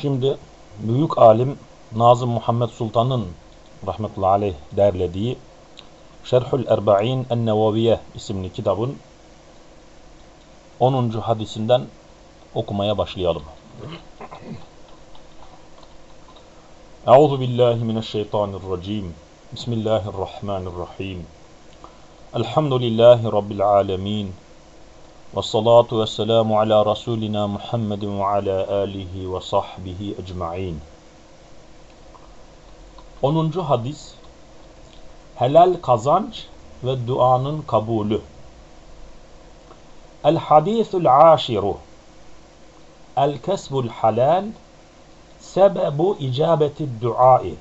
Şimdi büyük alim Nazım Muhammed Sultan'ın rahmetullahi aleyh derlediği Şerhül Erba'in En-Nevaviye isimli kitabın 10. hadisinden okumaya başlayalım. Euzu billahi mineşşeytanirracim. Bismillahirrahmanirrahim. Elhamdülillahi rabbil alamin. Ve salatu ve ala Resulina Muhammedin ve ala alihi ve sahbihi ecma'in. 10. hadis Helal kazanç ve duanın kabulü. El hadisul aşiru El kesbul halal sebebu icabeti duai.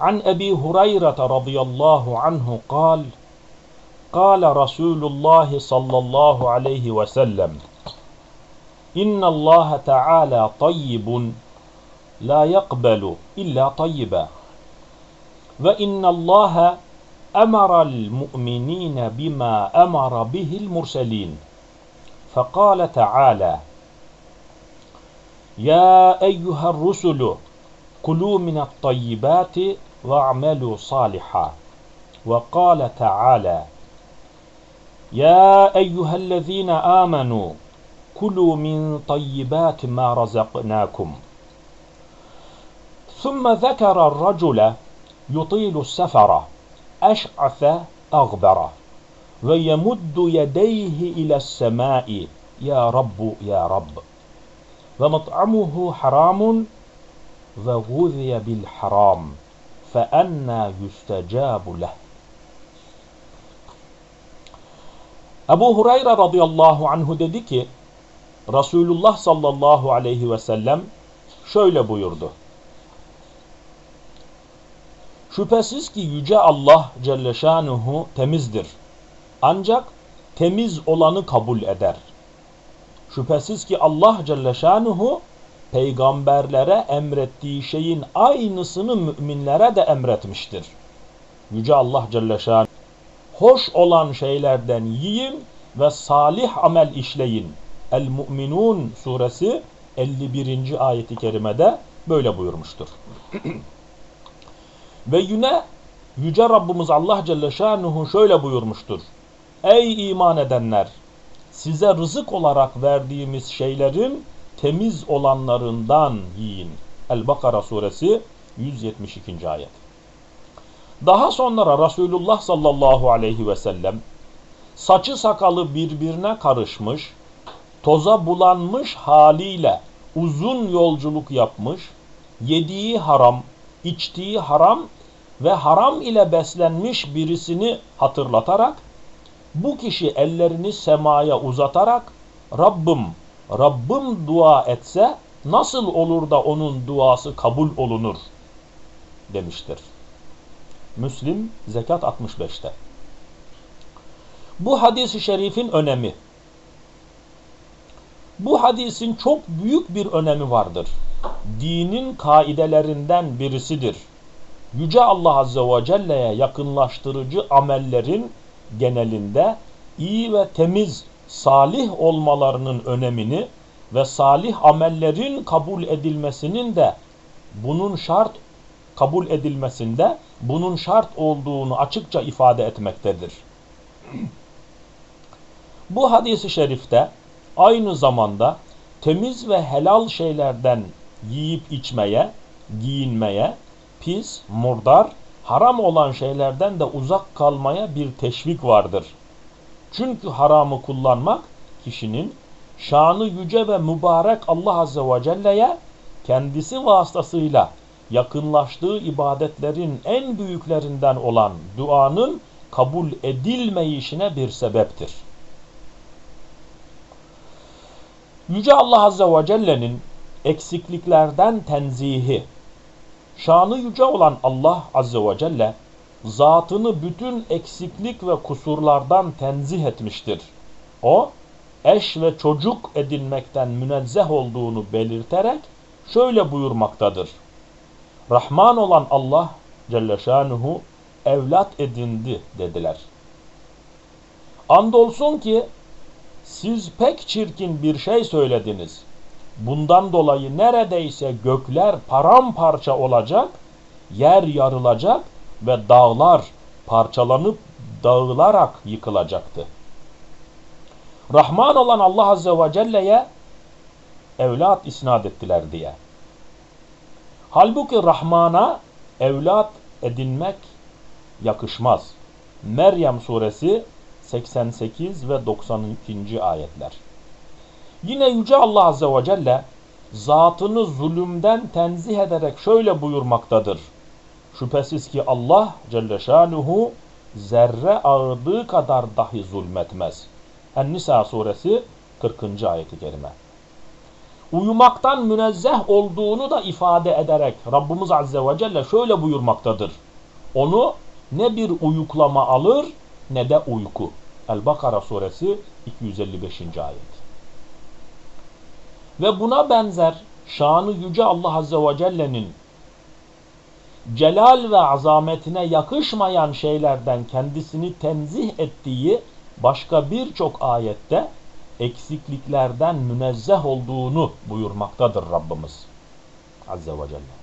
An Ebi Hureyre radıyallahu anhu kal قال رسول الله صلى الله عليه وسلم إن الله تعالى طيب لا يقبل إلا طيبا وإن الله أمر المؤمنين بما أمر به المرسلين فقال تعالى يا أيها الرسل كلوا من الطيبات واعملوا صالحا وقال تعالى يا أيها الذين آمنوا كلوا من طيبات ما رزقناكم. ثم ذكر الرجل يطيل السفر أشعث أغبر ويمد يديه إلى السماء يا رب يا رب. ومطعمه حرام وغذي بالحرام فأنا يستجاب له. Ebu Hureyre radıyallahu anhu dedi ki Resulullah sallallahu aleyhi ve sellem şöyle buyurdu. Şüphesiz ki Yüce Allah Celle Şanuhu temizdir. Ancak temiz olanı kabul eder. Şüphesiz ki Allah Celle Şanuhu peygamberlere emrettiği şeyin aynısını müminlere de emretmiştir. Yüce Allah Celle Şanuhu hoş olan şeylerden yiyin ve salih amel işleyin. El-Mu'minun suresi 51. ayeti kerimede böyle buyurmuştur. ve yine Yüce Rabbimiz Allah Celle Şanuhu şöyle buyurmuştur. Ey iman edenler! Size rızık olarak verdiğimiz şeylerin temiz olanlarından yiyin. El-Bakara suresi 172. ayet. Daha sonra Resulullah sallallahu aleyhi ve sellem saçı sakalı birbirine karışmış, toza bulanmış haliyle uzun yolculuk yapmış, yediği haram, içtiği haram ve haram ile beslenmiş birisini hatırlatarak bu kişi ellerini semaya uzatarak Rabbim, Rabbim dua etse nasıl olur da onun duası kabul olunur demiştir. Müslim Zekat 65'te. Bu hadisi şerifin önemi. Bu hadisin çok büyük bir önemi vardır. Dinin kaidelerinden birisidir. Yüce Allah Azze ve Celle'ye yakınlaştırıcı amellerin genelinde iyi ve temiz, salih olmalarının önemini ve salih amellerin kabul edilmesinin de bunun şart kabul edilmesinde bunun şart olduğunu açıkça ifade etmektedir. Bu hadisi şerifte aynı zamanda temiz ve helal şeylerden yiyip içmeye, giyinmeye, pis, murdar, haram olan şeylerden de uzak kalmaya bir teşvik vardır. Çünkü haramı kullanmak kişinin şanı yüce ve mübarek Allah Azze ve Celle'ye kendisi vasıtasıyla yakınlaştığı ibadetlerin en büyüklerinden olan duanın kabul edilmeyişine bir sebeptir. Yüce Allah Azze ve Celle'nin eksikliklerden tenzihi, şanı yüce olan Allah Azze ve Celle, zatını bütün eksiklik ve kusurlardan tenzih etmiştir. O, eş ve çocuk edinmekten münezzeh olduğunu belirterek şöyle buyurmaktadır. Rahman olan Allah Celle Şanuhu evlat edindi dediler. Andolsun ki siz pek çirkin bir şey söylediniz. Bundan dolayı neredeyse gökler paramparça olacak, yer yarılacak ve dağlar parçalanıp dağılarak yıkılacaktı. Rahman olan Allah Azze ve Celle'ye evlat isnat ettiler diye. Halbuki Rahman'a evlat edinmek yakışmaz. Meryem suresi 88 ve 92. ayetler. Yine Yüce Allah Azze ve Celle zatını zulümden tenzih ederek şöyle buyurmaktadır. Şüphesiz ki Allah Celle Şanuhu zerre ağırlığı kadar dahi zulmetmez. En-Nisa suresi 40. ayeti kerime. Uyumaktan münezzeh olduğunu da ifade ederek Rabbimiz Azze ve Celle şöyle buyurmaktadır. Onu ne bir uyuklama alır ne de uyku. El-Bakara suresi 255. ayet. Ve buna benzer şanı yüce Allah Azze ve Celle'nin celal ve azametine yakışmayan şeylerden kendisini tenzih ettiği başka birçok ayette eksikliklerden münezzeh olduğunu buyurmaktadır Rabbimiz Azze ve Celle.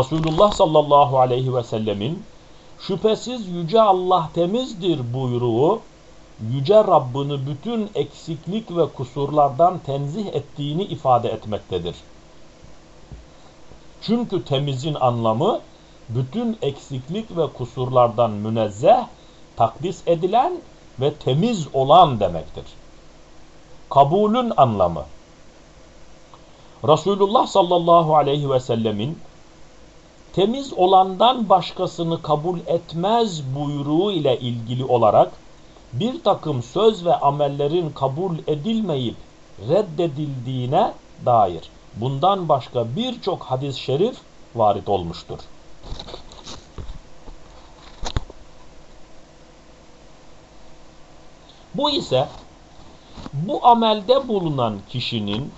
Resulullah sallallahu aleyhi ve sellemin şüphesiz yüce Allah temizdir buyruğu yüce Rabbini bütün eksiklik ve kusurlardan tenzih ettiğini ifade etmektedir. Çünkü temizin anlamı bütün eksiklik ve kusurlardan münezzeh, takdis edilen ve temiz olan demektir. Kabulün anlamı Resulullah sallallahu aleyhi ve sellemin temiz olandan başkasını kabul etmez buyruğu ile ilgili olarak bir takım söz ve amellerin kabul edilmeyip reddedildiğine dair bundan başka birçok hadis-i şerif varit olmuştur. Bu ise bu amelde bulunan kişinin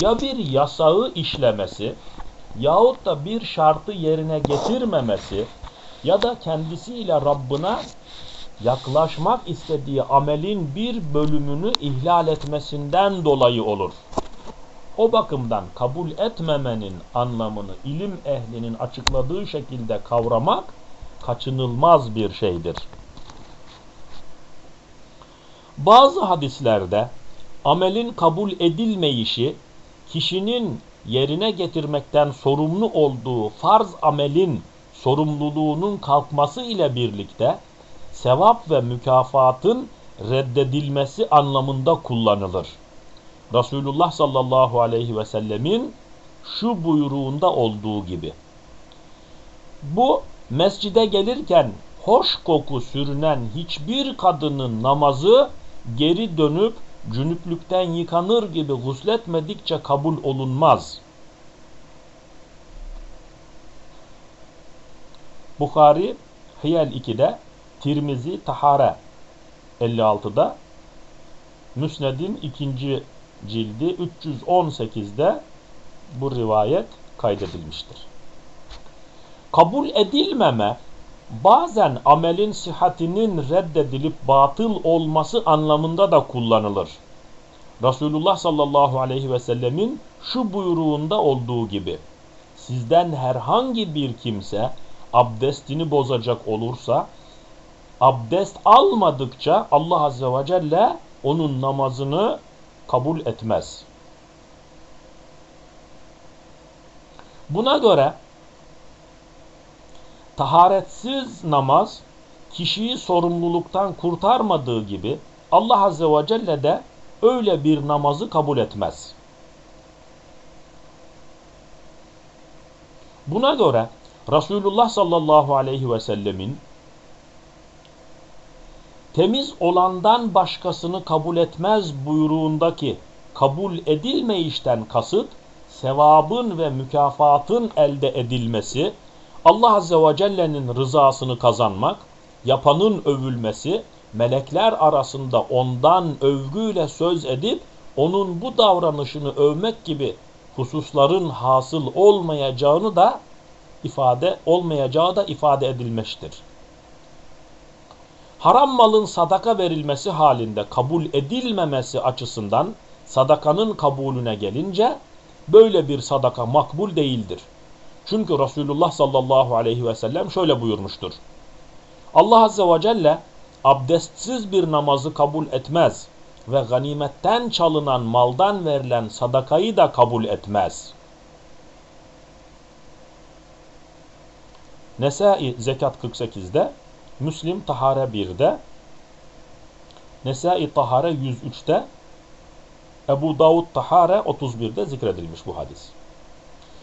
ya bir yasağı işlemesi yahut da bir şartı yerine getirmemesi ya da kendisiyle Rabbına yaklaşmak istediği amelin bir bölümünü ihlal etmesinden dolayı olur. O bakımdan kabul etmemenin anlamını ilim ehlinin açıkladığı şekilde kavramak kaçınılmaz bir şeydir. Bazı hadislerde amelin kabul edilmeyişi kişinin yerine getirmekten sorumlu olduğu farz amelin sorumluluğunun kalkması ile birlikte sevap ve mükafatın reddedilmesi anlamında kullanılır. Resulullah sallallahu aleyhi ve sellemin şu buyruğunda olduğu gibi. Bu mescide gelirken hoş koku sürünen hiçbir kadının namazı geri dönüp cünüplükten yıkanır gibi gusletmedikçe kabul olunmaz. Bukhari Hiyel 2'de Tirmizi Tahare 56'da Müsned'in ikinci cildi 318'de bu rivayet kaydedilmiştir. Kabul edilmeme bazen amelin sıhhatinin reddedilip batıl olması anlamında da kullanılır. Resulullah sallallahu aleyhi ve sellemin şu buyruğunda olduğu gibi sizden herhangi bir kimse abdestini bozacak olursa abdest almadıkça Allah azze ve celle onun namazını kabul etmez. Buna göre taharetsiz namaz kişiyi sorumluluktan kurtarmadığı gibi Allah Azze ve Celle de öyle bir namazı kabul etmez. Buna göre Resulullah sallallahu aleyhi ve sellemin temiz olandan başkasını kabul etmez buyruğundaki kabul edilmeyişten kasıt sevabın ve mükafatın elde edilmesi, Allah Azze ve Celle'nin rızasını kazanmak, yapanın övülmesi, melekler arasında ondan övgüyle söz edip onun bu davranışını övmek gibi hususların hasıl olmayacağını da ifade olmayacağı da ifade edilmiştir haram malın sadaka verilmesi halinde kabul edilmemesi açısından sadakanın kabulüne gelince böyle bir sadaka makbul değildir. Çünkü Resulullah sallallahu aleyhi ve sellem şöyle buyurmuştur. Allah azze ve celle abdestsiz bir namazı kabul etmez ve ganimetten çalınan maldan verilen sadakayı da kabul etmez. Nesai Zekat 48'de, Müslim Tahare 1'de, Nesai Tahare 103'te, Ebu Davud Tahare 31'de zikredilmiş bu hadis.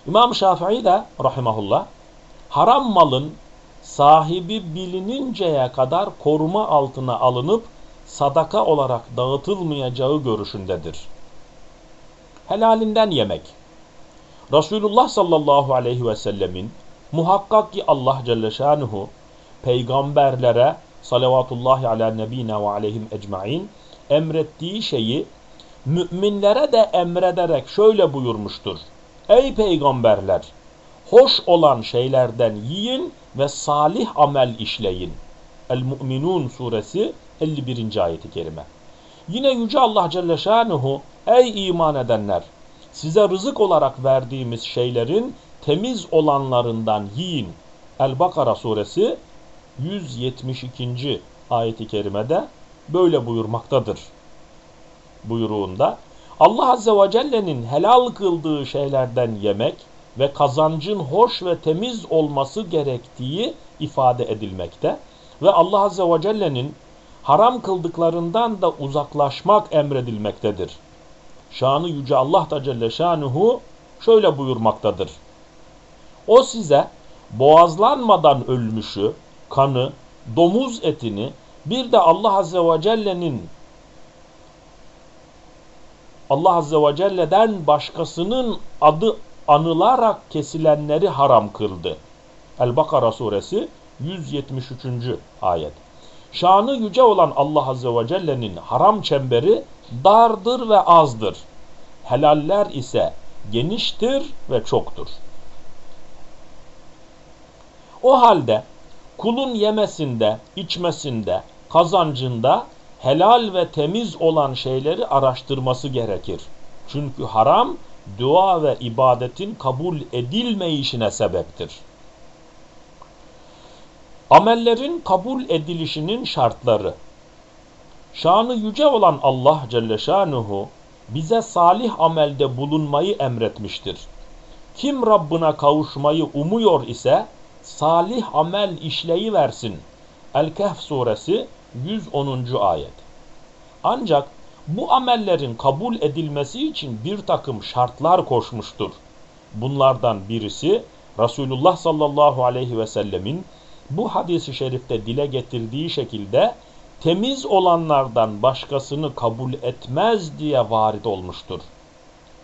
İmam Şafii de rahimahullah haram malın sahibi bilininceye kadar koruma altına alınıp sadaka olarak dağıtılmayacağı görüşündedir. Helalinden yemek. Resulullah sallallahu aleyhi ve sellemin muhakkak ki Allah Celle Şanuhu peygamberlere salavatullahi ala nebine ve aleyhim ecmain emrettiği şeyi müminlere de emrederek şöyle buyurmuştur. Ey peygamberler! Hoş olan şeylerden yiyin ve salih amel işleyin. El-Mu'minun suresi 51. ayeti kerime. Yine Yüce Allah Celle Şanuhu Ey iman edenler! Size rızık olarak verdiğimiz şeylerin temiz olanlarından yiyin. El-Bakara suresi 172. ayeti kerimede böyle buyurmaktadır. Buyruğunda Allah Azze ve Celle'nin helal kıldığı şeylerden yemek ve kazancın hoş ve temiz olması gerektiği ifade edilmekte ve Allah Azze ve Celle'nin haram kıldıklarından da uzaklaşmak emredilmektedir. Şanı Yüce Allah da Celle Şanuhu şöyle buyurmaktadır. O size boğazlanmadan ölmüşü, kanı, domuz etini bir de Allah Azze ve Celle'nin Allah Azze ve Celle'den başkasının adı anılarak kesilenleri haram kıldı. El-Bakara suresi 173. ayet. Şanı yüce olan Allah Azze ve Celle'nin haram çemberi dardır ve azdır. Helaller ise geniştir ve çoktur. O halde kulun yemesinde, içmesinde, kazancında helal ve temiz olan şeyleri araştırması gerekir. Çünkü haram dua ve ibadetin kabul edilmeyişine sebeptir. Amellerin kabul edilişinin şartları Şanı yüce olan Allah Celle Şanuhu bize salih amelde bulunmayı emretmiştir. Kim Rabbına kavuşmayı umuyor ise salih amel işleyi versin. El-Kehf suresi 110. ayet. Ancak bu amellerin kabul edilmesi için bir takım şartlar koşmuştur. Bunlardan birisi Resulullah sallallahu aleyhi ve sellemin bu hadisi şerifte dile getirdiği şekilde temiz olanlardan başkasını kabul etmez diye varit olmuştur.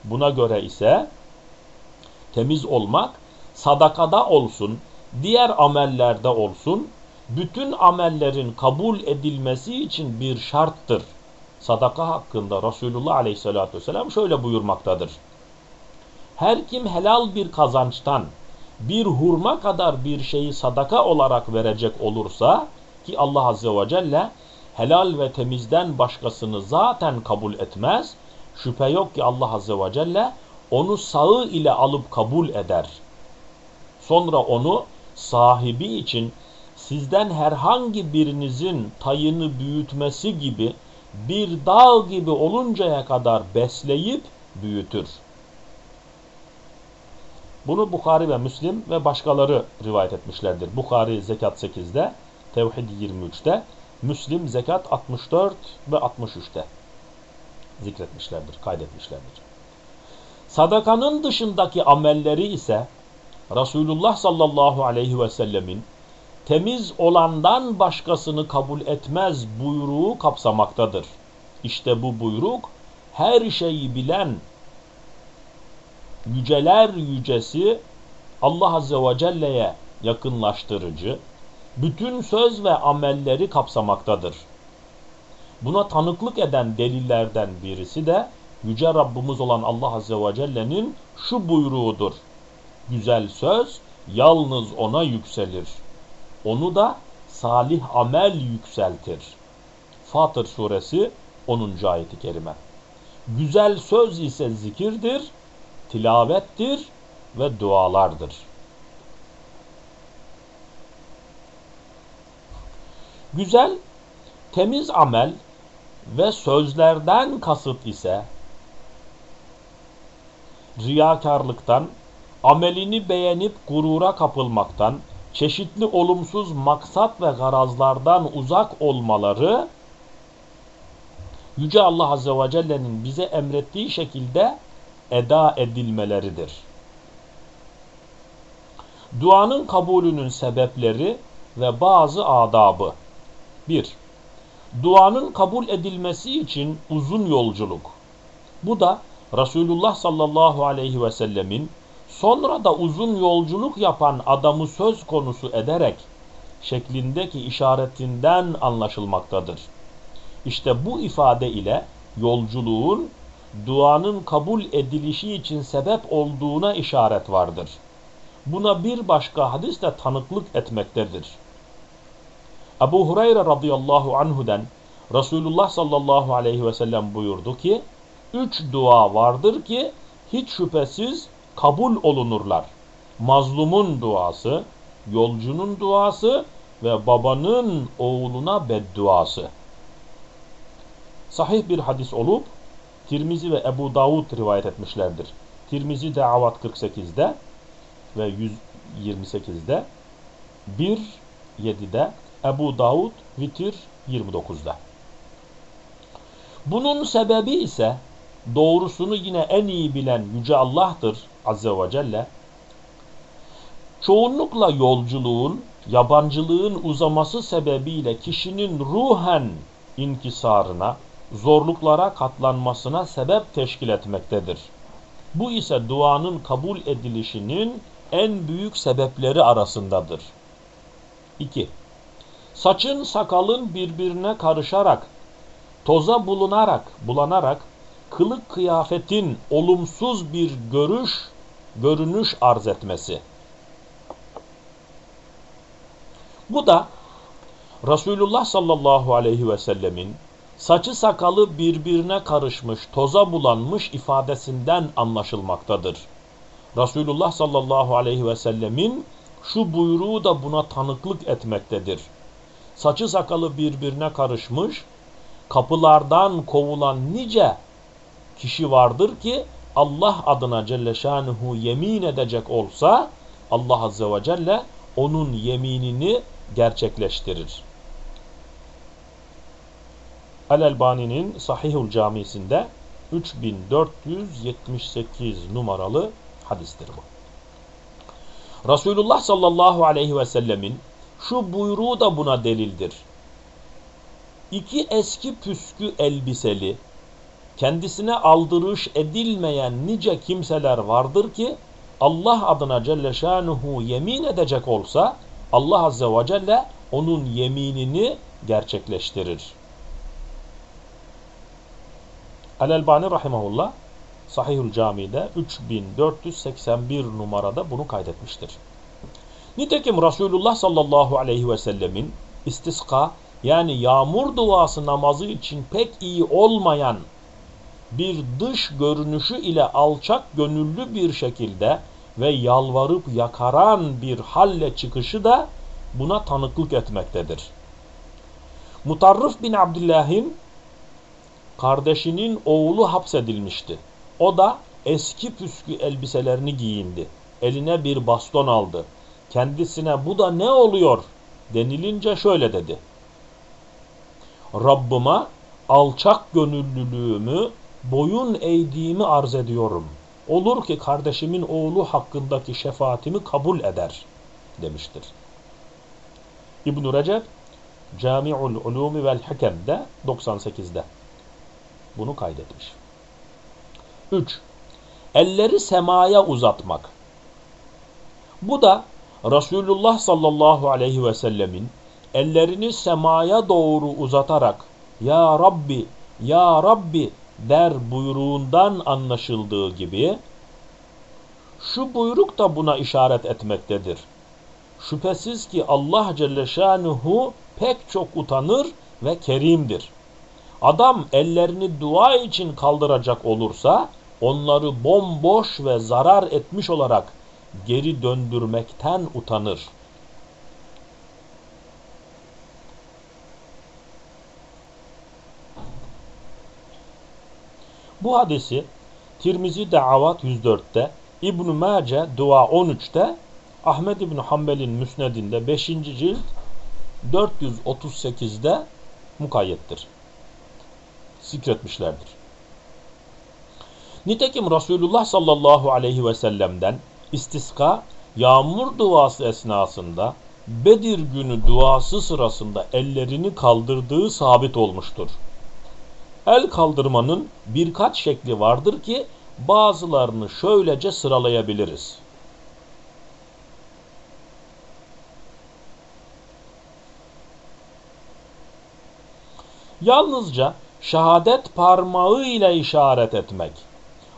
Buna göre ise temiz olmak sadakada olsun, diğer amellerde olsun, bütün amellerin kabul edilmesi için bir şarttır. Sadaka hakkında Resulullah aleyhissalatü vesselam şöyle buyurmaktadır. Her kim helal bir kazançtan bir hurma kadar bir şeyi sadaka olarak verecek olursa ki Allah azze ve celle helal ve temizden başkasını zaten kabul etmez. Şüphe yok ki Allah azze ve celle onu sağı ile alıp kabul eder. Sonra onu sahibi için sizden herhangi birinizin tayını büyütmesi gibi bir dağ gibi oluncaya kadar besleyip büyütür. Bunu Bukhari ve Müslim ve başkaları rivayet etmişlerdir. Bukhari Zekat 8'de, Tevhid 23'te, Müslim Zekat 64 ve 63'te zikretmişlerdir, kaydetmişlerdir. Sadakanın dışındaki amelleri ise Resulullah sallallahu aleyhi ve sellemin temiz olandan başkasını kabul etmez buyruğu kapsamaktadır. İşte bu buyruk her şeyi bilen yüceler yücesi Allah Azze ve Celle'ye yakınlaştırıcı, bütün söz ve amelleri kapsamaktadır. Buna tanıklık eden delillerden birisi de Yüce Rabbimiz olan Allah Azze ve Celle'nin şu buyruğudur. Güzel söz yalnız ona yükselir. Onu da salih amel yükseltir. Fatır suresi 10. ayeti kerime. Güzel söz ise zikirdir, tilavettir ve dualardır. Güzel, temiz amel ve sözlerden kasıt ise riyakarlıktan, amelini beğenip gurura kapılmaktan, çeşitli olumsuz maksat ve garazlardan uzak olmaları Yüce Allah Azze ve Celle'nin bize emrettiği şekilde eda edilmeleridir. Duanın kabulünün sebepleri ve bazı adabı 1. Duanın kabul edilmesi için uzun yolculuk. Bu da Resulullah sallallahu aleyhi ve sellemin sonra da uzun yolculuk yapan adamı söz konusu ederek şeklindeki işaretinden anlaşılmaktadır. İşte bu ifade ile yolculuğun duanın kabul edilişi için sebep olduğuna işaret vardır. Buna bir başka hadis de tanıklık etmektedir. Ebu Hureyre radıyallahu anhu'den Resulullah sallallahu aleyhi ve sellem buyurdu ki, üç dua vardır ki hiç şüphesiz kabul olunurlar. Mazlumun duası, yolcunun duası ve babanın oğluna bedduası. Sahih bir hadis olup Tirmizi ve Ebu Davud rivayet etmişlerdir. Tirmizi de Avat 48'de ve 128'de 1.7'de Ebu Davud Vitir 29'da. Bunun sebebi ise doğrusunu yine en iyi bilen Yüce Allah'tır Azze ve Celle. Çoğunlukla yolculuğun, yabancılığın uzaması sebebiyle kişinin ruhen inkisarına, zorluklara katlanmasına sebep teşkil etmektedir. Bu ise duanın kabul edilişinin en büyük sebepleri arasındadır. 2. Saçın sakalın birbirine karışarak, toza bulunarak, bulanarak, kılık kıyafetin olumsuz bir görüş, görünüş arz etmesi. Bu da Resulullah sallallahu aleyhi ve sellemin saçı sakalı birbirine karışmış, toza bulanmış ifadesinden anlaşılmaktadır. Resulullah sallallahu aleyhi ve sellemin şu buyruğu da buna tanıklık etmektedir. Saçı sakalı birbirine karışmış, kapılardan kovulan nice kişi vardır ki Allah adına Celle Şanuhu yemin edecek olsa Allah Azze ve Celle onun yeminini gerçekleştirir. El-Elbani'nin Sahihul Camisi'nde 3478 numaralı hadistir bu. Resulullah sallallahu aleyhi ve sellemin şu buyruğu da buna delildir. İki eski püskü elbiseli, kendisine aldırış edilmeyen nice kimseler vardır ki Allah adına Celle Şanuhu yemin edecek olsa Allah Azze ve Celle onun yeminini gerçekleştirir. El-Elbani Rahimahullah Sahihül Cami'de 3481 numarada bunu kaydetmiştir. Nitekim Resulullah sallallahu aleyhi ve sellemin istiska yani yağmur duası namazı için pek iyi olmayan bir dış görünüşü ile alçak gönüllü bir şekilde ve yalvarıp yakaran bir halle çıkışı da buna tanıklık etmektedir. Mutarrif bin Abdillah'in kardeşinin oğlu hapsedilmişti. O da eski püskü elbiselerini giyindi. Eline bir baston aldı. Kendisine bu da ne oluyor denilince şöyle dedi. Rabbime alçak gönüllülüğümü, boyun eğdiğimi arz ediyorum. Olur ki kardeşimin oğlu hakkındaki şefaatimi kabul eder demiştir. İbn-i Recep Cami'ul Ulumi vel Hikem'de 98'de bunu kaydetmiş. 3. Elleri semaya uzatmak. Bu da Resulullah sallallahu aleyhi ve sellemin ellerini semaya doğru uzatarak Ya Rabbi, Ya Rabbi der buyruğundan anlaşıldığı gibi şu buyruk da buna işaret etmektedir. Şüphesiz ki Allah Celle Şanuhu pek çok utanır ve kerimdir. Adam ellerini dua için kaldıracak olursa onları bomboş ve zarar etmiş olarak geri döndürmekten utanır. Bu hadisi Tirmizi Davat 104'te, İbn Mace Dua 13'te, Ahmed İbn Hanbel'in Müsned'inde 5. cilt 438'de mukayyettir. Zikretmişlerdir. Nitekim Resulullah sallallahu aleyhi ve sellem'den istiska yağmur duası esnasında Bedir günü duası sırasında ellerini kaldırdığı sabit olmuştur. El kaldırmanın birkaç şekli vardır ki bazılarını şöylece sıralayabiliriz. Yalnızca şehadet parmağı ile işaret etmek.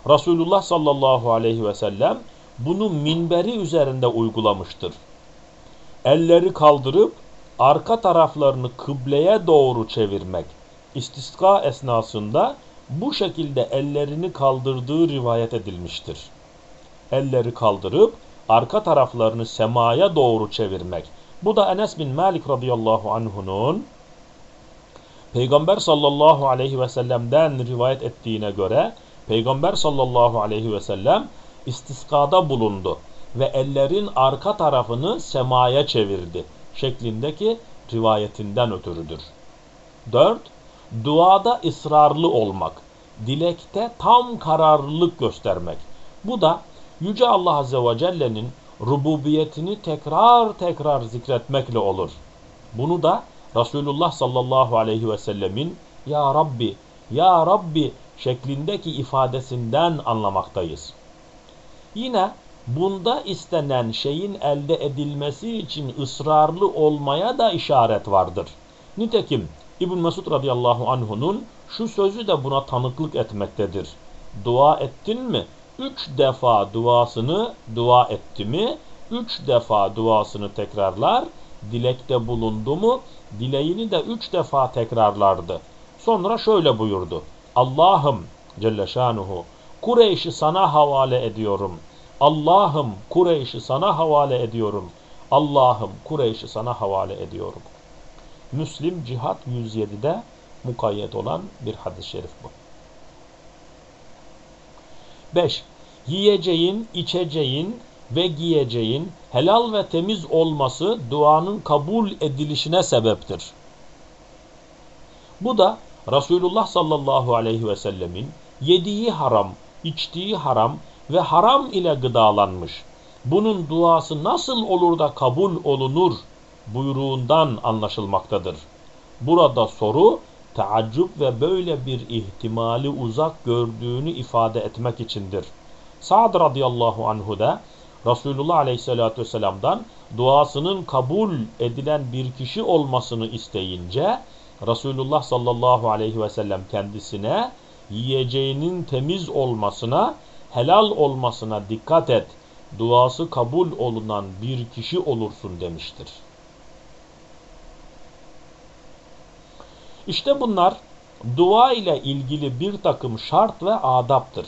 Resulullah sallallahu aleyhi ve sellem bunu minberi üzerinde uygulamıştır. Elleri kaldırıp arka taraflarını kıbleye doğru çevirmek istisqa esnasında bu şekilde ellerini kaldırdığı rivayet edilmiştir. Elleri kaldırıp arka taraflarını semaya doğru çevirmek. Bu da Enes bin Malik radıyallahu anh'unun Peygamber sallallahu aleyhi ve sellem'den rivayet ettiğine göre Peygamber sallallahu aleyhi ve sellem istiskada bulundu ve ellerin arka tarafını semaya çevirdi şeklindeki rivayetinden ötürüdür. 4. Duada ısrarlı olmak, dilekte tam kararlılık göstermek. Bu da Yüce Allah Azze ve Celle'nin rububiyetini tekrar tekrar zikretmekle olur. Bunu da Resulullah sallallahu aleyhi ve sellemin Ya Rabbi, Ya Rabbi şeklindeki ifadesinden anlamaktayız. Yine bunda istenen şeyin elde edilmesi için ısrarlı olmaya da işaret vardır. Nitekim İbn Mesud radıyallahu anhu'nun şu sözü de buna tanıklık etmektedir. Dua ettin mi? Üç defa duasını dua etti mi? Üç defa duasını tekrarlar. Dilekte bulundu mu? Dileğini de üç defa tekrarlardı. Sonra şöyle buyurdu. Allah'ım Celle Şanuhu Kureyş'i sana havale ediyorum. Allah'ım Kureyş'i sana havale ediyorum. Allah'ım Kureyş'i sana havale ediyorum. Müslim Cihat 107'de mukayyet olan bir hadis-i şerif bu. 5. Yiyeceğin, içeceğin ve giyeceğin helal ve temiz olması duanın kabul edilişine sebeptir. Bu da Resulullah sallallahu aleyhi ve sellemin yediği haram, içtiği haram ve haram ile gıdalanmış. Bunun duası nasıl olur da kabul olunur buyruğundan anlaşılmaktadır. Burada soru taaccüp ve böyle bir ihtimali uzak gördüğünü ifade etmek içindir. Sa'd radıyallahu anhu da Resulullah aleyhissalatü vesselam'dan duasının kabul edilen bir kişi olmasını isteyince Resulullah sallallahu aleyhi ve sellem kendisine yiyeceğinin temiz olmasına, helal olmasına dikkat et. Duası kabul olunan bir kişi olursun demiştir. İşte bunlar dua ile ilgili bir takım şart ve adaptır.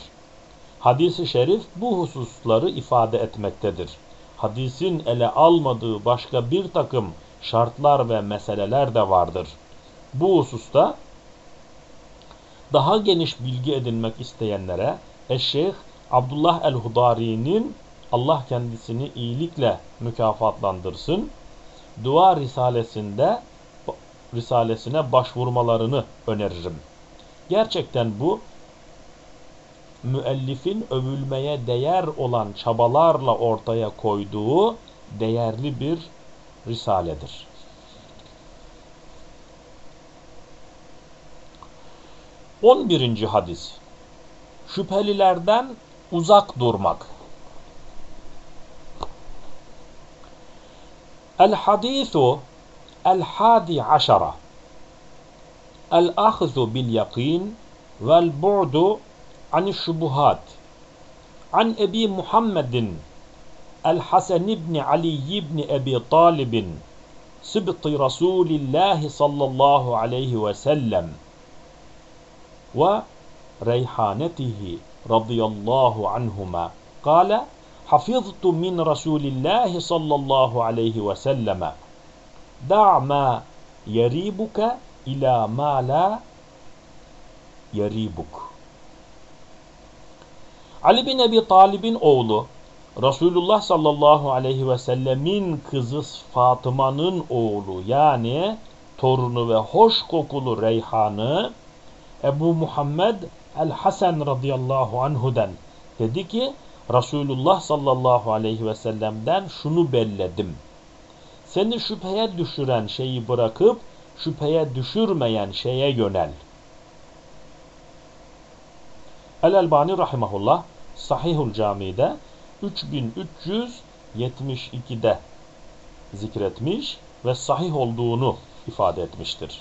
Hadis-i şerif bu hususları ifade etmektedir. Hadisin ele almadığı başka bir takım şartlar ve meseleler de vardır. Bu hususta daha geniş bilgi edinmek isteyenlere Eşşeyh Abdullah el-Hudari'nin Allah kendisini iyilikle mükafatlandırsın. Dua risalesinde risalesine başvurmalarını öneririm. Gerçekten bu müellifin övülmeye değer olan çabalarla ortaya koyduğu değerli bir risaledir. 11. hadis Şüphelilerden uzak durmak El hadisu الحادي عشرة الأخذ باليقين والبعد عن الشبهات. عن أبي محمد الحسن بن علي بن أبي طالب سبط رسول الله صلى الله عليه وسلم وريحانته رضي الله عنهما. قال حفظت من رسول الله صلى الله عليه وسلم Da ma yaribuka ila ma la yaribuk. Ali bin Ebi Talib'in oğlu Resulullah sallallahu aleyhi ve sellemin kızı Fatıma'nın oğlu yani torunu ve hoş kokulu Reyhan'ı Ebu Muhammed el-Hasan radıyallahu anhu'den dedi ki Resulullah sallallahu aleyhi ve sellem'den şunu belledim. Seni şüpheye düşüren şeyi bırakıp şüpheye düşürmeyen şeye yönel. El-Elbani rahimahullah Sahihul Cami'de 3372'de zikretmiş ve sahih olduğunu ifade etmiştir.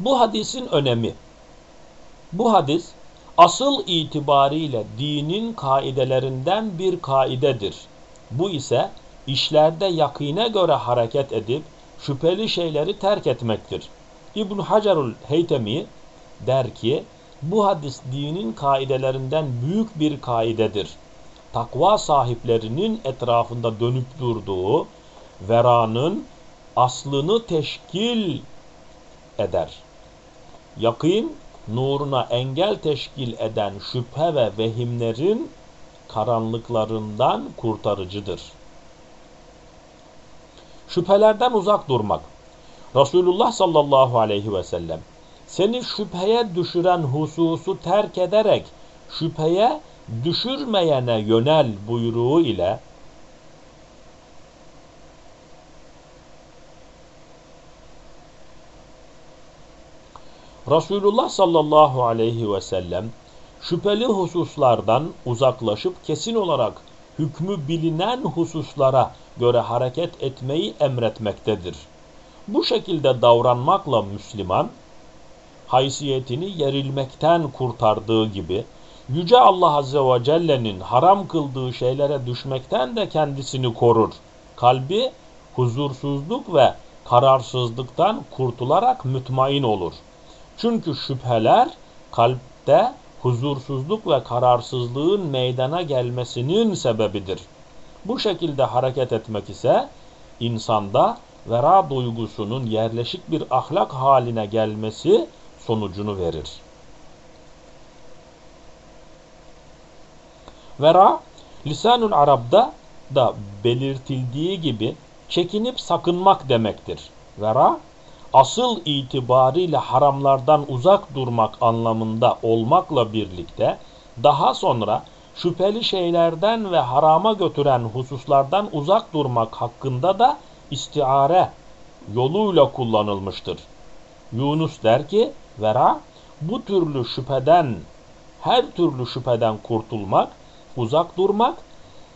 Bu hadisin önemi. Bu hadis asıl itibariyle dinin kaidelerinden bir kaidedir. Bu ise işlerde yakine göre hareket edip şüpheli şeyleri terk etmektir. İbn Hacerul Heytemi der ki bu hadis dinin kaidelerinden büyük bir kaidedir. Takva sahiplerinin etrafında dönüp durduğu veranın aslını teşkil eder. Yakın nuruna engel teşkil eden şüphe ve vehimlerin karanlıklarından kurtarıcıdır. Şüphelerden uzak durmak. Resulullah sallallahu aleyhi ve sellem seni şüpheye düşüren hususu terk ederek şüpheye düşürmeyene yönel buyruğu ile Resulullah sallallahu aleyhi ve sellem şüpheli hususlardan uzaklaşıp kesin olarak hükmü bilinen hususlara göre hareket etmeyi emretmektedir. Bu şekilde davranmakla Müslüman, haysiyetini yerilmekten kurtardığı gibi, Yüce Allah Azze ve Celle'nin haram kıldığı şeylere düşmekten de kendisini korur. Kalbi huzursuzluk ve kararsızlıktan kurtularak mütmain olur. Çünkü şüpheler kalpte huzursuzluk ve kararsızlığın meydana gelmesinin sebebidir. Bu şekilde hareket etmek ise insanda vera duygusunun yerleşik bir ahlak haline gelmesi sonucunu verir. Vera, lisanul Arap'da da belirtildiği gibi çekinip sakınmak demektir. Vera, asıl itibariyle haramlardan uzak durmak anlamında olmakla birlikte daha sonra şüpheli şeylerden ve harama götüren hususlardan uzak durmak hakkında da istiare yoluyla kullanılmıştır. Yunus der ki, vera bu türlü şüpheden, her türlü şüpheden kurtulmak, uzak durmak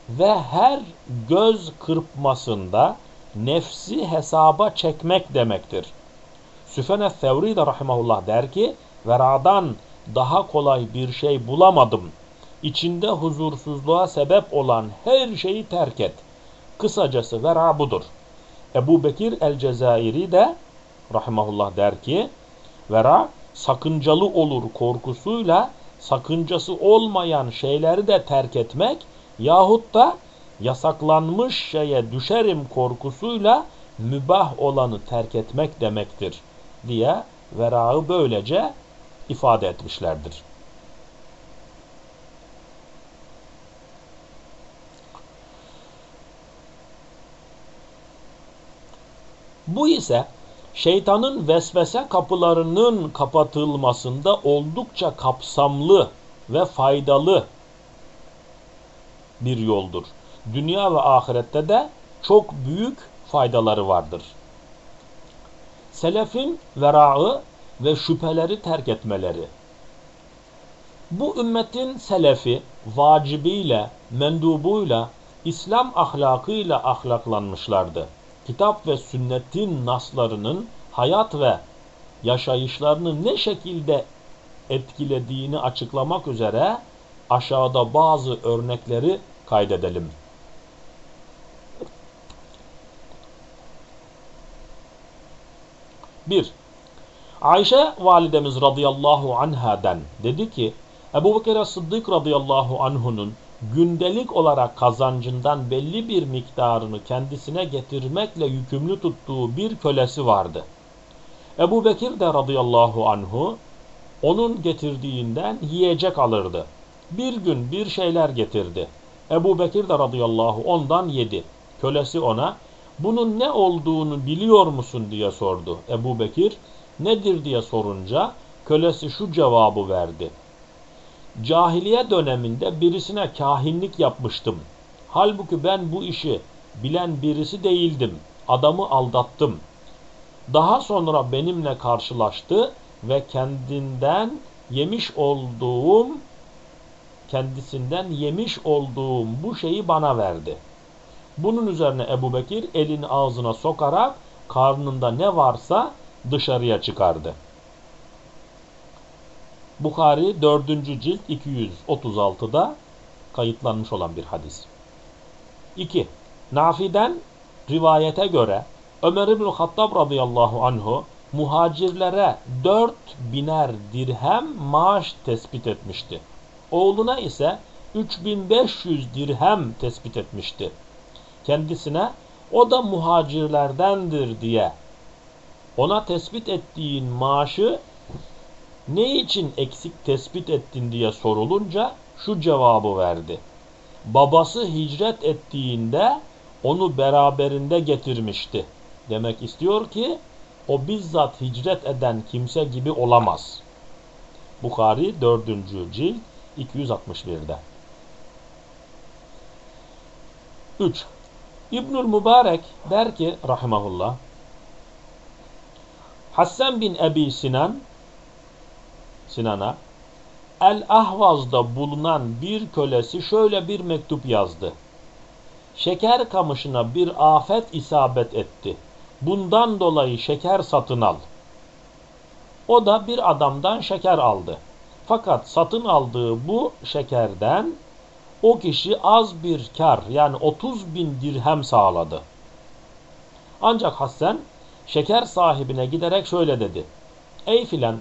ve her göz kırpmasında nefsi hesaba çekmek demektir. Süfene Sevri de rahimahullah der ki, veradan daha kolay bir şey bulamadım. İçinde huzursuzluğa sebep olan her şeyi terk et. Kısacası vera budur. Ebu Bekir el-Cezairi de rahimahullah der ki, vera sakıncalı olur korkusuyla sakıncası olmayan şeyleri de terk etmek yahut da yasaklanmış şeye düşerim korkusuyla mübah olanı terk etmek demektir diye verağı böylece ifade etmişlerdir. Bu ise şeytanın vesvese kapılarının kapatılmasında oldukça kapsamlı ve faydalı bir yoldur. Dünya ve ahirette de çok büyük faydaları vardır. Selefin verağı ve şüpheleri terk etmeleri. Bu ümmetin selefi vacibiyle, mendubuyla, İslam ahlakıyla ahlaklanmışlardı kitap ve sünnetin naslarının hayat ve yaşayışlarını ne şekilde etkilediğini açıklamak üzere aşağıda bazı örnekleri kaydedelim. Bir, Ayşe validemiz radıyallahu anhaden dedi ki Ebu Bekir Sıddık radıyallahu anhunun gündelik olarak kazancından belli bir miktarını kendisine getirmekle yükümlü tuttuğu bir kölesi vardı. Ebu Bekir de radıyallahu anhu onun getirdiğinden yiyecek alırdı. Bir gün bir şeyler getirdi. Ebu Bekir de radıyallahu ondan yedi. Kölesi ona bunun ne olduğunu biliyor musun diye sordu. Ebu Bekir nedir diye sorunca kölesi şu cevabı verdi. Cahiliye döneminde birisine kahinlik yapmıştım. Halbuki ben bu işi bilen birisi değildim. Adamı aldattım. Daha sonra benimle karşılaştı ve kendinden yemiş olduğum kendisinden yemiş olduğum bu şeyi bana verdi. Bunun üzerine Ebu Bekir elini ağzına sokarak karnında ne varsa dışarıya çıkardı. Bukhari 4. cilt 236'da kayıtlanmış olan bir hadis. 2. Nafi'den rivayete göre Ömer İbn Hattab radıyallahu anhu muhacirlere 4 biner dirhem maaş tespit etmişti. Oğluna ise 3500 dirhem tespit etmişti. Kendisine o da muhacirlerdendir diye ona tespit ettiğin maaşı ne için eksik tespit ettin diye sorulunca şu cevabı verdi. Babası hicret ettiğinde onu beraberinde getirmişti. Demek istiyor ki o bizzat hicret eden kimse gibi olamaz. Bukhari 4. cilt 261'de. 3. İbnül Mübarek der ki rahimahullah Hassan bin Ebi Sinan Sinan'a El-Ahvaz'da bulunan bir kölesi şöyle bir mektup yazdı. Şeker kamışına bir afet isabet etti. Bundan dolayı şeker satın al. O da bir adamdan şeker aldı. Fakat satın aldığı bu şekerden o kişi az bir kar yani 30 bin dirhem sağladı. Ancak Hasan şeker sahibine giderek şöyle dedi. Ey filan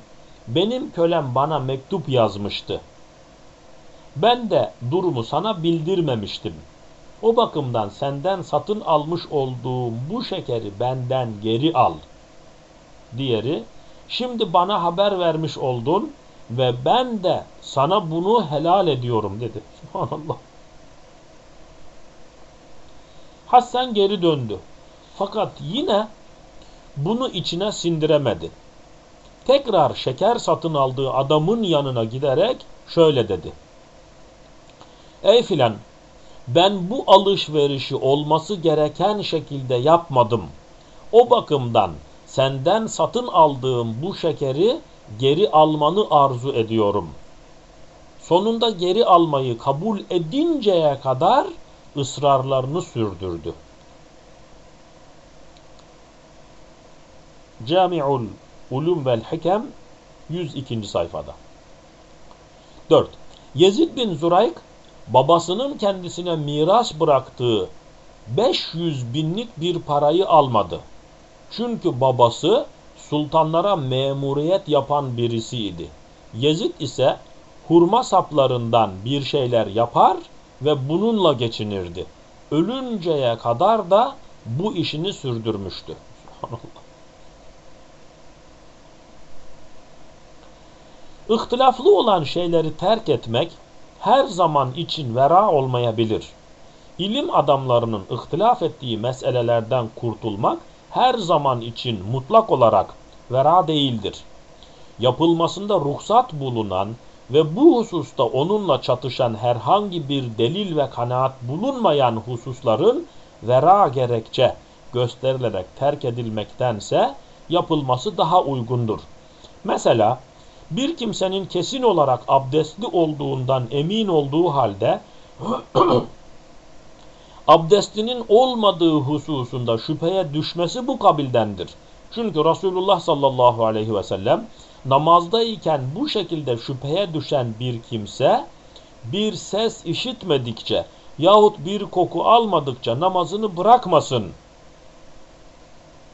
benim kölem bana mektup yazmıştı. Ben de durumu sana bildirmemiştim. O bakımdan senden satın almış olduğum bu şekeri benden geri al. Diğeri, şimdi bana haber vermiş oldun ve ben de sana bunu helal ediyorum dedi. Subhanallah. Hasan geri döndü. Fakat yine bunu içine sindiremedi. Tekrar şeker satın aldığı adamın yanına giderek şöyle dedi. Ey filan ben bu alışverişi olması gereken şekilde yapmadım. O bakımdan senden satın aldığım bu şekeri geri almanı arzu ediyorum. Sonunda geri almayı kabul edinceye kadar ısrarlarını sürdürdü. Cami'ul Ulum vel Hikem 102. sayfada. 4. Yezid bin Zurayk babasının kendisine miras bıraktığı 500 binlik bir parayı almadı. Çünkü babası sultanlara memuriyet yapan birisiydi. Yezid ise hurma saplarından bir şeyler yapar ve bununla geçinirdi. Ölünceye kadar da bu işini sürdürmüştü. İhtilaflı olan şeyleri terk etmek her zaman için vera olmayabilir. İlim adamlarının ihtilaf ettiği meselelerden kurtulmak her zaman için mutlak olarak vera değildir. Yapılmasında ruhsat bulunan ve bu hususta onunla çatışan herhangi bir delil ve kanaat bulunmayan hususların vera gerekçe gösterilerek terk edilmektense yapılması daha uygundur. Mesela bir kimsenin kesin olarak abdestli olduğundan emin olduğu halde abdestinin olmadığı hususunda şüpheye düşmesi bu kabildendir. Çünkü Resulullah sallallahu aleyhi ve sellem namazdayken bu şekilde şüpheye düşen bir kimse bir ses işitmedikçe yahut bir koku almadıkça namazını bırakmasın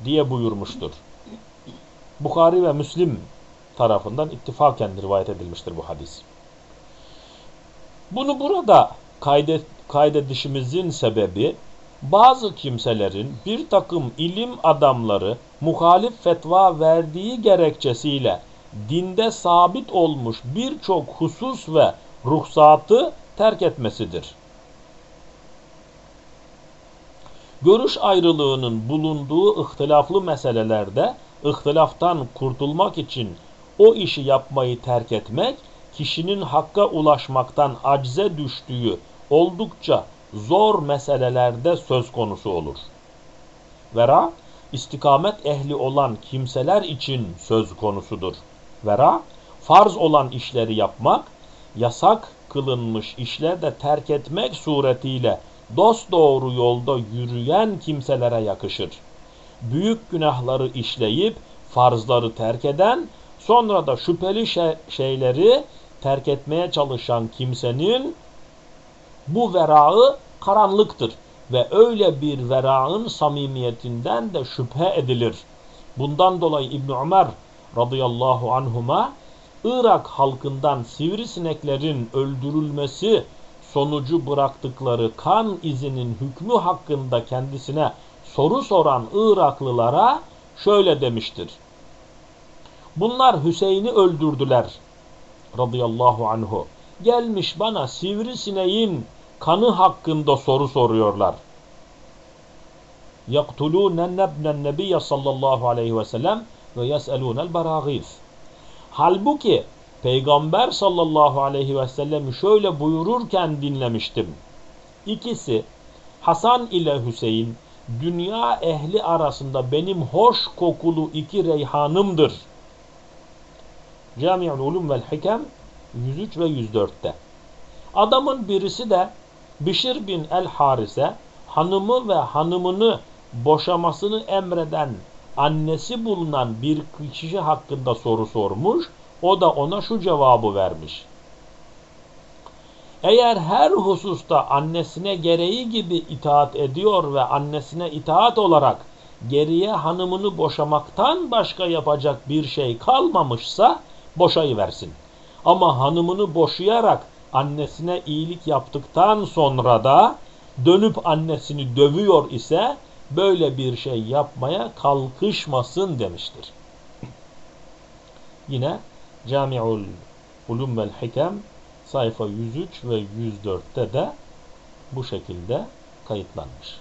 diye buyurmuştur. Bukhari ve Müslim tarafından ittifaken rivayet edilmiştir bu hadis. Bunu burada kaydet, kaydedişimizin sebebi bazı kimselerin bir takım ilim adamları muhalif fetva verdiği gerekçesiyle dinde sabit olmuş birçok husus ve ruhsatı terk etmesidir. Görüş ayrılığının bulunduğu ihtilaflı meselelerde ihtilaftan kurtulmak için o işi yapmayı terk etmek, kişinin hakka ulaşmaktan acize düştüğü oldukça zor meselelerde söz konusu olur. Vera, istikamet ehli olan kimseler için söz konusudur. Vera, farz olan işleri yapmak, yasak kılınmış işleri terk etmek suretiyle dost doğru yolda yürüyen kimselere yakışır. Büyük günahları işleyip farzları terk eden, sonra da şüpheli şey, şeyleri terk etmeye çalışan kimsenin bu verağı karanlıktır ve öyle bir verağın samimiyetinden de şüphe edilir. Bundan dolayı İbn Ömer radıyallahu anhuma Irak halkından sivrisineklerin öldürülmesi sonucu bıraktıkları kan izinin hükmü hakkında kendisine soru soran Iraklılara şöyle demiştir. Bunlar Hüseyin'i öldürdüler radıyallahu anhu. Gelmiş bana sivrisineğin kanı hakkında soru soruyorlar. يَقْتُلُونَ نَبْنَ النَّبِيَّ sallallahu aleyhi ve sellem ve yes'elûnel baragîf. Halbuki Peygamber sallallahu aleyhi ve sellem şöyle buyururken dinlemiştim. İkisi Hasan ile Hüseyin dünya ehli arasında benim hoş kokulu iki reyhanımdır. Cami'ul Ulum vel Hikem 103 ve 104'te. Adamın birisi de Bişir bin el Harise hanımı ve hanımını boşamasını emreden annesi bulunan bir kişi hakkında soru sormuş. O da ona şu cevabı vermiş. Eğer her hususta annesine gereği gibi itaat ediyor ve annesine itaat olarak geriye hanımını boşamaktan başka yapacak bir şey kalmamışsa boşayıversin. Ama hanımını boşayarak annesine iyilik yaptıktan sonra da dönüp annesini dövüyor ise böyle bir şey yapmaya kalkışmasın demiştir. Yine Cami'ul Ulum vel Hikem sayfa 103 ve 104'te de bu şekilde kayıtlanmış.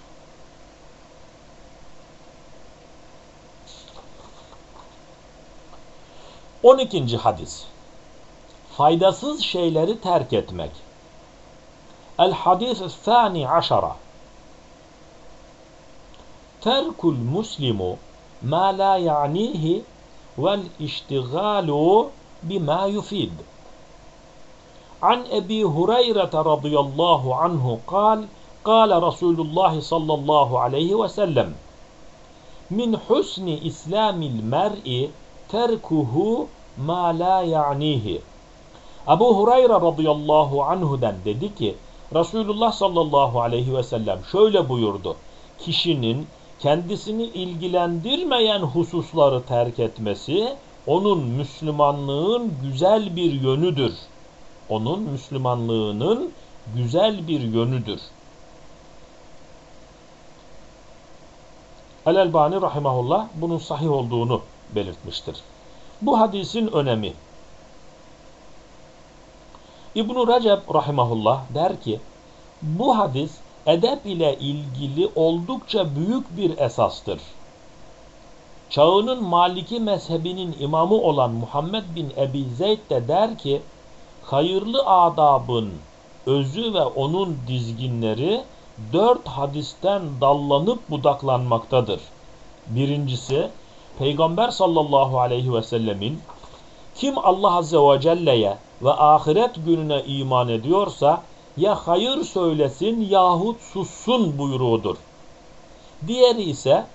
On ikinci hadis faydasız şeyleri terk etmek. El-Hadis-i Sani Aşara Terkul muslimu ma la ya'nihi vel iştigalu bima yufid. An Ebi Hureyre radıyallahu anhu kal, kal Resulullah sallallahu aleyhi ve sellem Min husni islamil mer'i terkuhu ma la ya'nihi. Abu Hurayra radıyallahu anhu'den dedi ki Resulullah sallallahu aleyhi ve sellem şöyle buyurdu. Kişinin kendisini ilgilendirmeyen hususları terk etmesi onun Müslümanlığın güzel bir yönüdür. Onun Müslümanlığının güzel bir yönüdür. El-Elbani rahimahullah bunun sahih olduğunu belirtmiştir. Bu hadisin önemi. İbn-i Recep rahimahullah der ki, bu hadis edep ile ilgili oldukça büyük bir esastır. Çağının Maliki mezhebinin imamı olan Muhammed bin Ebi Zeyd de der ki, hayırlı adabın özü ve onun dizginleri dört hadisten dallanıp budaklanmaktadır. Birincisi, Peygamber sallallahu aleyhi ve sellemin kim Allah azze ve celle'ye ve ahiret gününe iman ediyorsa ya hayır söylesin yahut sussun buyruğudur. Diğeri ise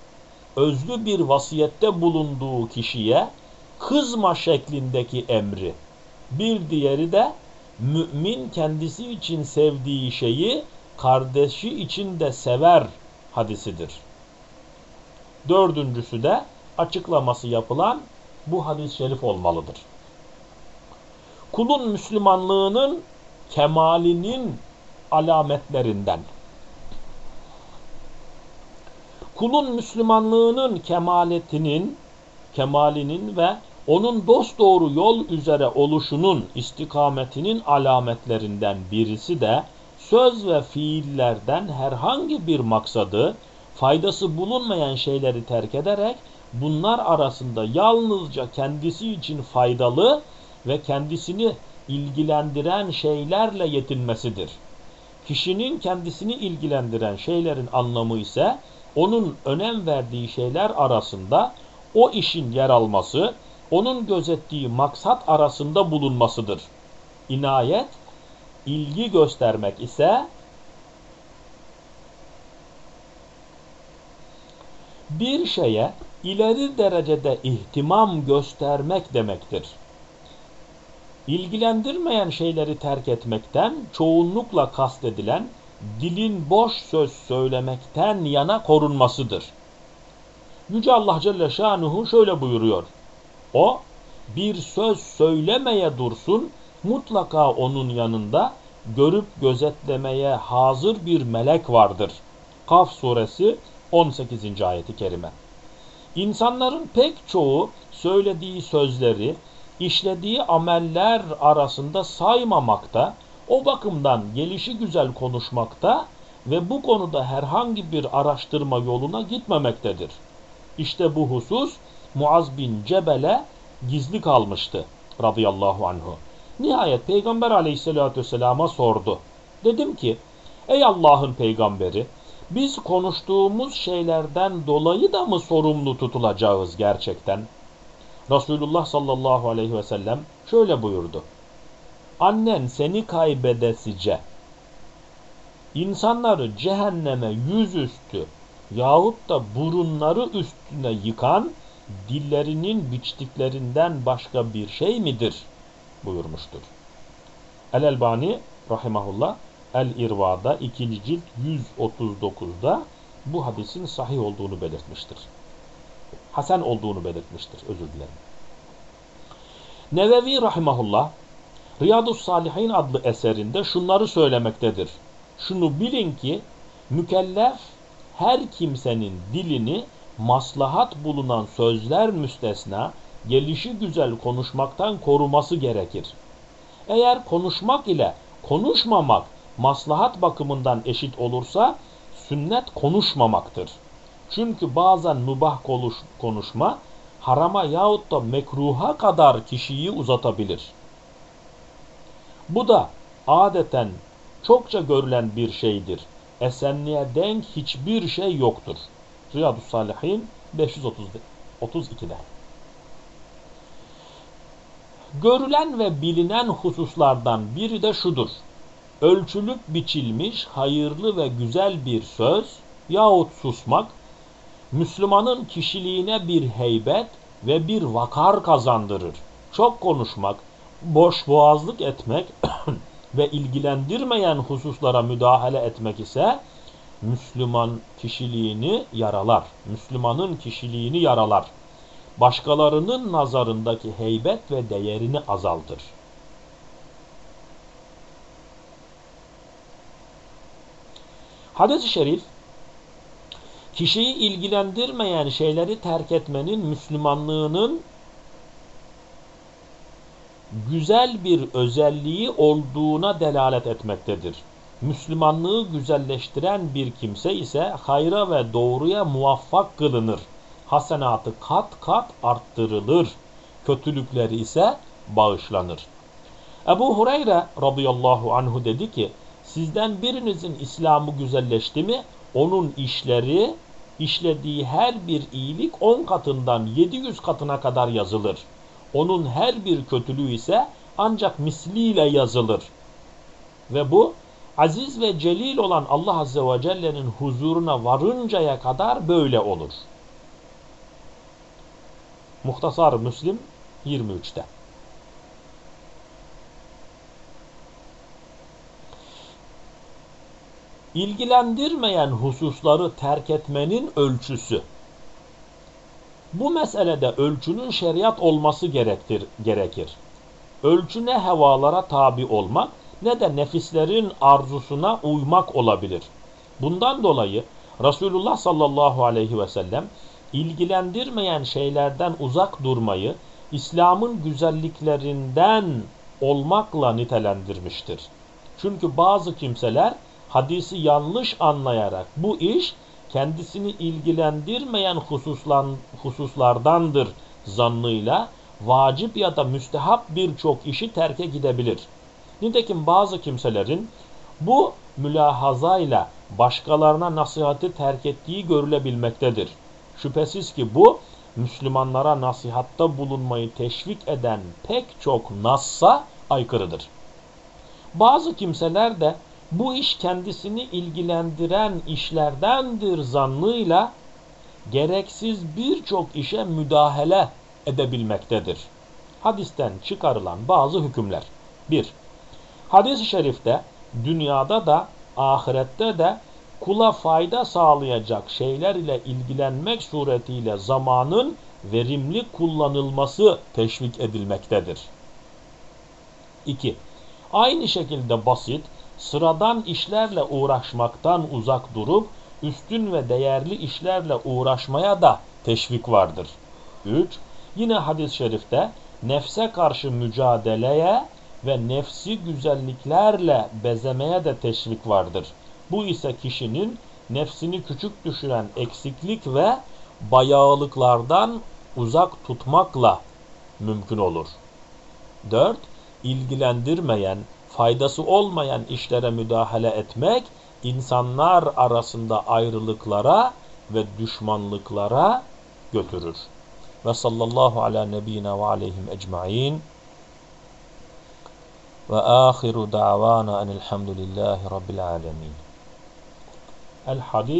özlü bir vasiyette bulunduğu kişiye kızma şeklindeki emri. Bir diğeri de mümin kendisi için sevdiği şeyi kardeşi için de sever hadisidir. Dördüncüsü de açıklaması yapılan bu hadis-i şerif olmalıdır. Kulun Müslümanlığının kemalinin alametlerinden. Kulun Müslümanlığının kemaletinin, kemalinin ve onun dosdoğru yol üzere oluşunun istikametinin alametlerinden birisi de söz ve fiillerden herhangi bir maksadı, faydası bulunmayan şeyleri terk ederek bunlar arasında yalnızca kendisi için faydalı ve kendisini ilgilendiren şeylerle yetinmesidir. Kişinin kendisini ilgilendiren şeylerin anlamı ise onun önem verdiği şeyler arasında o işin yer alması, onun gözettiği maksat arasında bulunmasıdır. İnayet, ilgi göstermek ise bir şeye ileri derecede ihtimam göstermek demektir. İlgilendirmeyen şeyleri terk etmekten çoğunlukla kastedilen dilin boş söz söylemekten yana korunmasıdır. Yüce Allah Celle Şanuhu şöyle buyuruyor. O bir söz söylemeye dursun mutlaka onun yanında görüp gözetlemeye hazır bir melek vardır. Kaf suresi 18. ayeti kerime. İnsanların pek çoğu söylediği sözleri, işlediği ameller arasında saymamakta, o bakımdan gelişi güzel konuşmakta ve bu konuda herhangi bir araştırma yoluna gitmemektedir. İşte bu husus Muaz bin Cebel'e gizli kalmıştı radıyallahu anhu. Nihayet Peygamber aleyhissalatü vesselama sordu. Dedim ki, ey Allah'ın peygamberi, biz konuştuğumuz şeylerden dolayı da mı sorumlu tutulacağız gerçekten? Resulullah sallallahu aleyhi ve sellem şöyle buyurdu. Annen seni kaybedesice, insanları cehenneme yüzüstü yahut da burunları üstüne yıkan dillerinin biçtiklerinden başka bir şey midir? buyurmuştur. El-Elbani rahimahullah El-İrva'da 2. cilt 139'da bu hadisin sahih olduğunu belirtmiştir. Hasan olduğunu belirtmiştir. Özür dilerim. Nevevi rahimahullah Riyadus Salihin adlı eserinde şunları söylemektedir. Şunu bilin ki mükellef her kimsenin dilini maslahat bulunan sözler müstesna gelişi güzel konuşmaktan koruması gerekir. Eğer konuşmak ile konuşmamak maslahat bakımından eşit olursa sünnet konuşmamaktır. Çünkü bazen mübah konuşma harama yahut da mekruha kadar kişiyi uzatabilir. Bu da adeten çokça görülen bir şeydir. Esenliğe denk hiçbir şey yoktur. Riyadus Salihin 532'de. Görülen ve bilinen hususlardan biri de şudur. Ölçülüp biçilmiş hayırlı ve güzel bir söz yahut susmak, Müslümanın kişiliğine bir heybet ve bir vakar kazandırır. Çok konuşmak, boş boğazlık etmek ve ilgilendirmeyen hususlara müdahale etmek ise Müslüman kişiliğini yaralar. Müslümanın kişiliğini yaralar. Başkalarının nazarındaki heybet ve değerini azaltır. Hadis-i şerif kişiyi ilgilendirmeyen şeyleri terk etmenin Müslümanlığının güzel bir özelliği olduğuna delalet etmektedir. Müslümanlığı güzelleştiren bir kimse ise hayra ve doğruya muvaffak kılınır. Hasenatı kat kat arttırılır. Kötülükleri ise bağışlanır. Ebu Hureyre radıyallahu anhu dedi ki, sizden birinizin İslam'ı güzelleşti mi, onun işleri, işlediği her bir iyilik on katından 700 katına kadar yazılır. Onun her bir kötülüğü ise ancak misliyle yazılır. Ve bu aziz ve celil olan Allah Azze ve Celle'nin huzuruna varıncaya kadar böyle olur. Muhtasar Müslim 23'te. İlgilendirmeyen hususları terk etmenin ölçüsü. Bu meselede ölçünün şeriat olması gerektir, gerekir. Ölçü ne hevalara tabi olmak ne de nefislerin arzusuna uymak olabilir. Bundan dolayı Resulullah sallallahu aleyhi ve sellem ilgilendirmeyen şeylerden uzak durmayı İslam'ın güzelliklerinden olmakla nitelendirmiştir. Çünkü bazı kimseler hadisi yanlış anlayarak bu iş kendisini ilgilendirmeyen hususlan, hususlardandır zannıyla vacip ya da müstehap birçok işi terke gidebilir. Nitekim bazı kimselerin bu mülahazayla başkalarına nasihati terk ettiği görülebilmektedir. Şüphesiz ki bu Müslümanlara nasihatta bulunmayı teşvik eden pek çok nassa aykırıdır. Bazı kimseler de bu iş kendisini ilgilendiren işlerdendir zannıyla gereksiz birçok işe müdahale edebilmektedir. Hadisten çıkarılan bazı hükümler. 1. Hadis-i şerifte dünyada da ahirette de kula fayda sağlayacak şeyler ile ilgilenmek suretiyle zamanın verimli kullanılması teşvik edilmektedir. 2. Aynı şekilde basit, sıradan işlerle uğraşmaktan uzak durup üstün ve değerli işlerle uğraşmaya da teşvik vardır. 3. Yine hadis-i şerifte nefse karşı mücadeleye ve nefsi güzelliklerle bezemeye de teşvik vardır. Bu ise kişinin nefsini küçük düşüren eksiklik ve bayağılıklardan uzak tutmakla mümkün olur. 4. İlgilendirmeyen, faydası olmayan işlere müdahale etmek, insanlar arasında ayrılıklara ve düşmanlıklara götürür. Ve sallallahu ala nebiyyina ve aleyhim ecma'in. Ve ahiru da'vana enilhamdülillahi rabbil alemin. El hadis